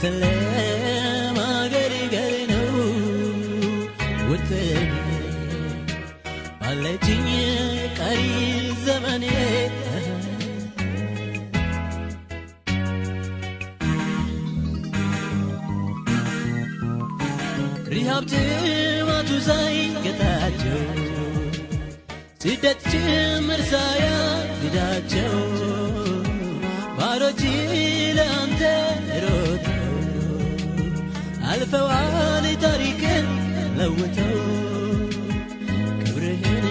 وتلم أغري غرينو وتلم مالجيني قري زمني ሪሃብት ማቱ ሳይገታቸው ስደት ጭምር ሳያግዳቸው ባሮች አልፈዋል ታሪክን ለውጠው ክብርህን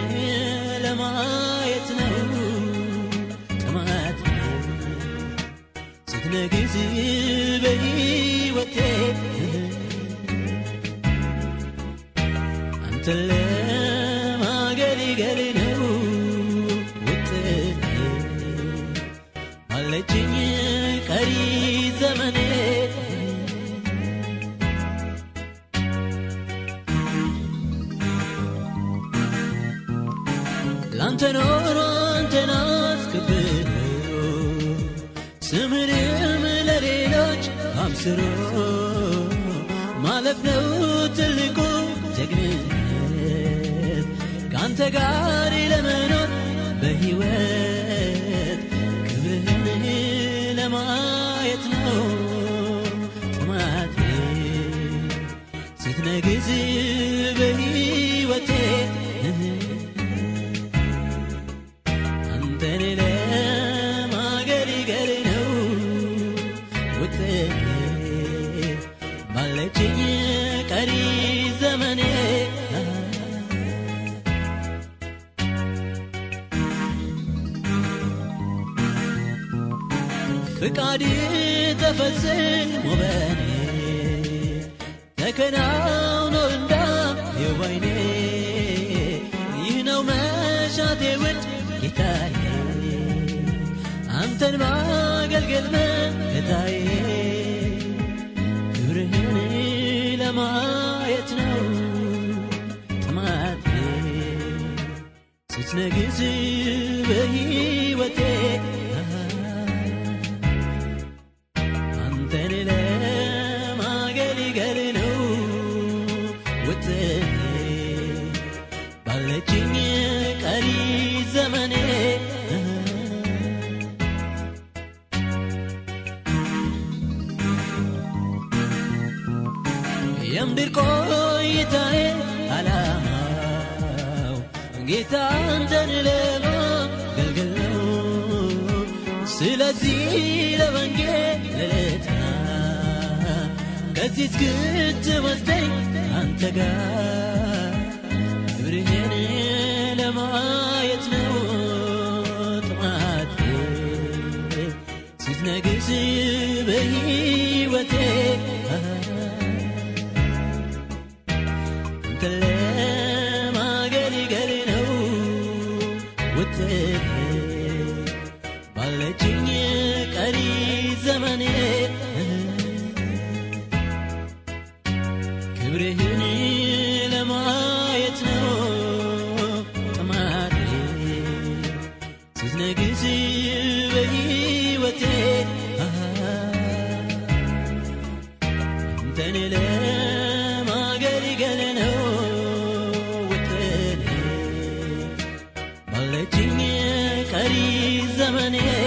ለማየት ነው። ጥማት ስትነግዝ በሕይወቴ አንተ ለማገልገል ነው ውጥኔ አለችኝ ቀሪ ላንተ ኖሮ አንተን አስከብሮ ስምህንም ለሌሎች አብስሮ። ማለፍ ነው ትልቁ ጀግንነት። ከአንተ ጋር ለመኖር በሕይወት ክብርህን ለማየት ነው ጥማቴ ስትነግዝ በሕይወቴ ባለችኝ ቀሪ ዘመኔ ፍቃድ ተፈጽሞ በኔ ተከናውኖ እንዳየው ባይኔ ይህ ነው መሻቴ ውድ ጌታዬ አንተን ማገልገል መከታዬ ለማየት ነው ጥማቴ ስትነግዝ በሕይወቴ አንተን ለማገልገል ነው ውጥኔ የምድር ቆይታዬ አላማው ጌታ አንተን ለማገልገል ነው። ስለዚህ ለወንጌል ልልታ ከዚህ እስክትወስደኝ አንተ ጋር ክብርህን ለማየት ነው ጥማቴ ስትነግስ Yeah.